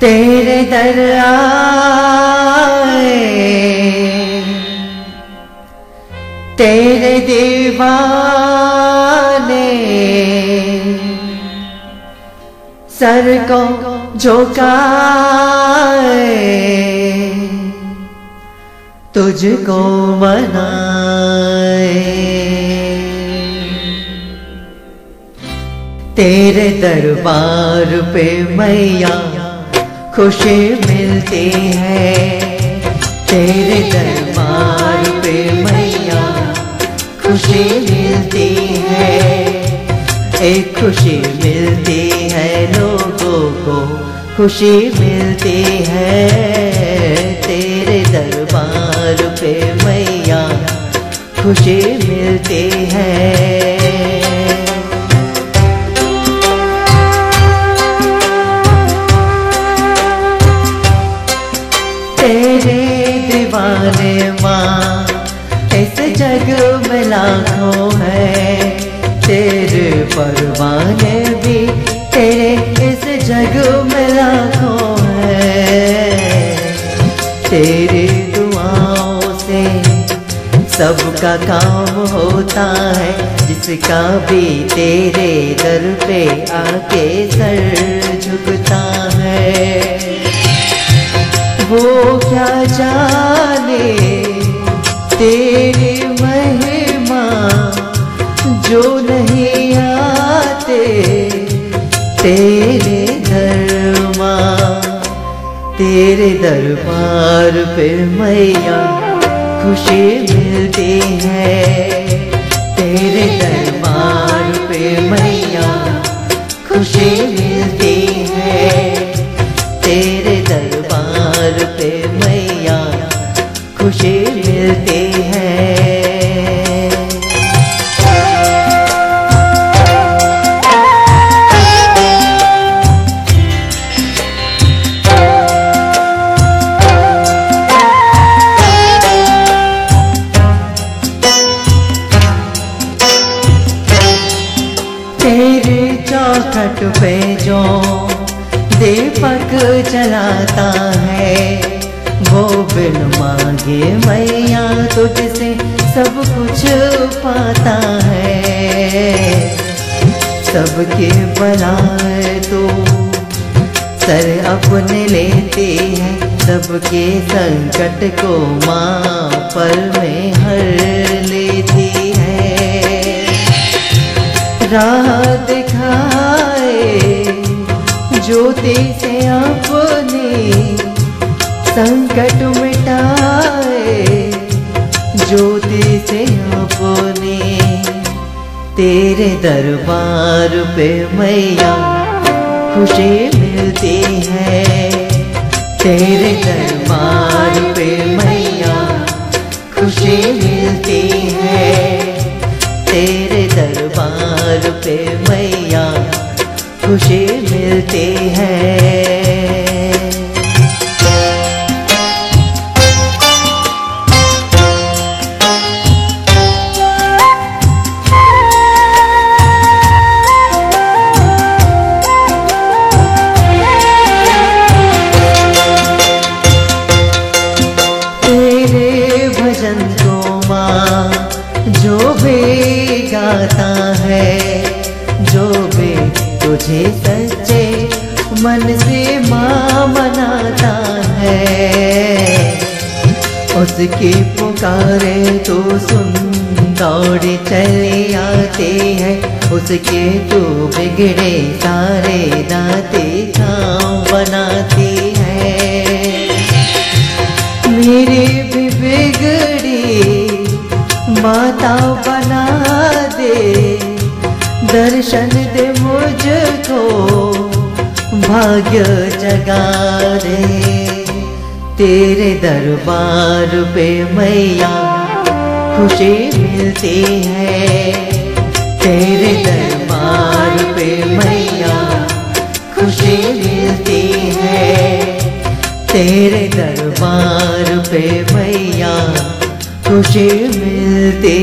तेरे दर आए तेरे दीवाने सर को झुकाए तुझको मनाए तेरे दरबार पे मैया खुशी मिलती है। तेरे दरबार पे मैया खुशी मिलती है। एक खुशी मिलती है, लोगों को खुशी मिलती है। तेरे दरबार पे मैया खुशी मिलती है। जग में लाखों है। तेरे परवाने भी तेरे इस जग में लाखों है। तेरी दुआओं से सबका काम होता है, जिसका भी तेरे दर पे आके सर झुकता है। वो क्या जाने तेरी महिमा जो नहीं आते, तेरे धर्मा, तेरे दरबार पे मैया खुशी मिलती है। तेरे दरबार पे मैया खुशी मिलती है। तेरे चौखट पे जो दीपक जलाता है वो बिन मांगे मैया तुझसे सब कुछ पाता है। सबके बनाए तो सर अपने लेते हैं। सबके संकट को माँ पर में हर लेती है। राह दिखाए ज्योति से अपने संकट मिटाए। से अपने तेरे दरबार पे मैया खुशी मिलती है। तेरे दरबार पे मैया खुशी मिलती है। तेरे दरबार पे मैया खुशी मिलती है। है, जो भी तुझे सच्चे मन से माँ मनाता है। उसकी पुकारे तो सुन, दौड़े चले आते हैं। उसके तो बिगड़े सारे दाते काम बनाती है। मेरी भी बिगड़ी, माता बना दे। दर्शन दे मुझको, भाग्य जगा दे। तेरे दरबार पे मैया खुशी मिलती है। तेरे दरबार पे मैया खुशी मिलती है। तेरे दरबार पे मैया खुशी मिलती